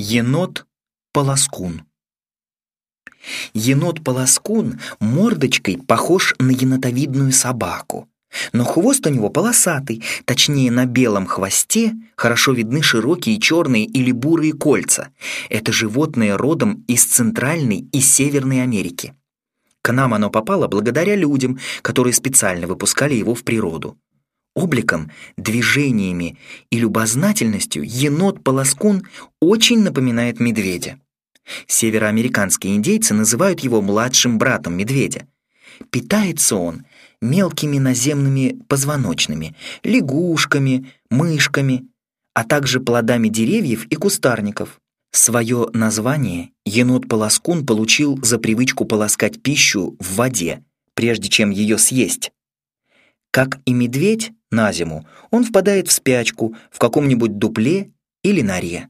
Енот-полоскун. Енот-полоскун мордочкой похож на енотовидную собаку, но хвост у него полосатый, точнее на белом хвосте хорошо видны широкие черные или бурые кольца. Это животное родом из Центральной и Северной Америки. К нам оно попало благодаря людям, которые специально выпускали его в природу. Обликом, движениями и любознательностью енот-полоскун очень напоминает медведя. Североамериканские индейцы называют его младшим братом медведя. Питается он мелкими наземными позвоночными, лягушками, мышками, а также плодами деревьев и кустарников. Свое название енот-полоскун получил за привычку полоскать пищу в воде, прежде чем ее съесть. Как и медведь, на зиму он впадает в спячку в каком-нибудь дупле или норе.